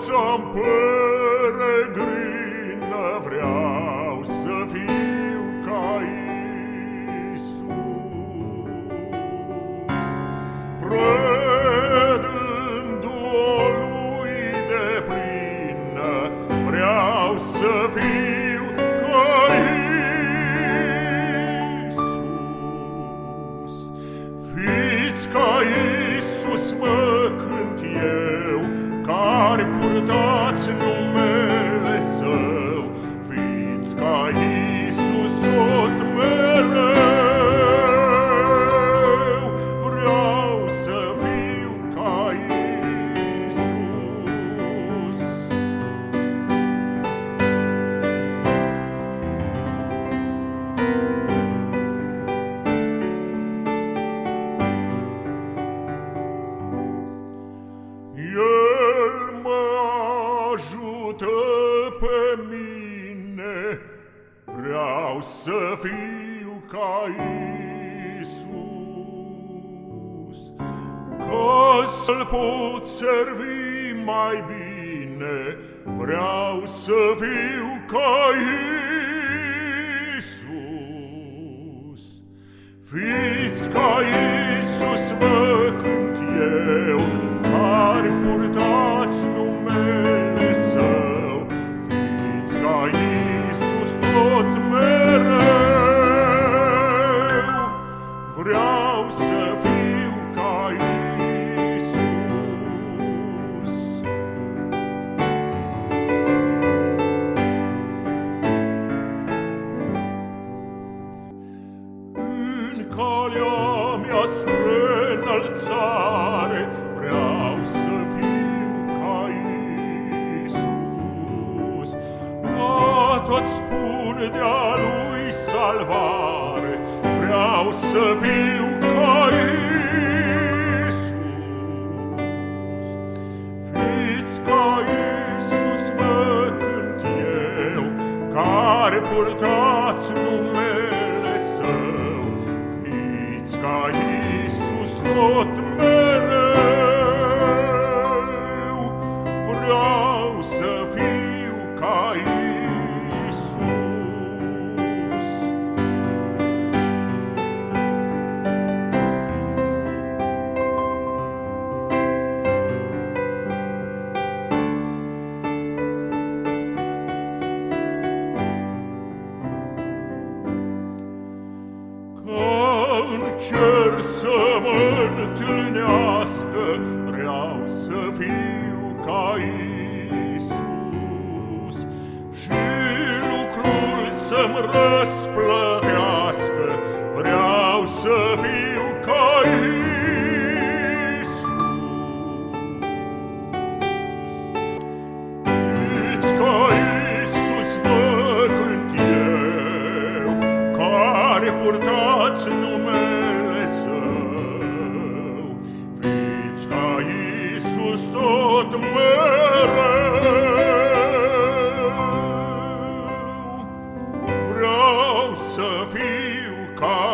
viața-mi peregrină vreau să fiu ca Iisus. Predându-o lui de plină, vreau să fiu care purtați numele Său, fiți ca Iisus tot mereu. Vreau să fiu ca Iisus. El pe mine, vreau să fiu ca Isus, ca să-L pot servi mai bine, vreau să fiu ca Isus. Fiți ca Isus, calea mea spre înălțare Vreau să fiu ca Iisus. La tot spun de-a lui salvare Vreau să fiu tot mereu. Vreau să cer să mă întâlnească, Vreau să fiu ca Iisus. Și lucrul să-mi răsplătească, The fiu ca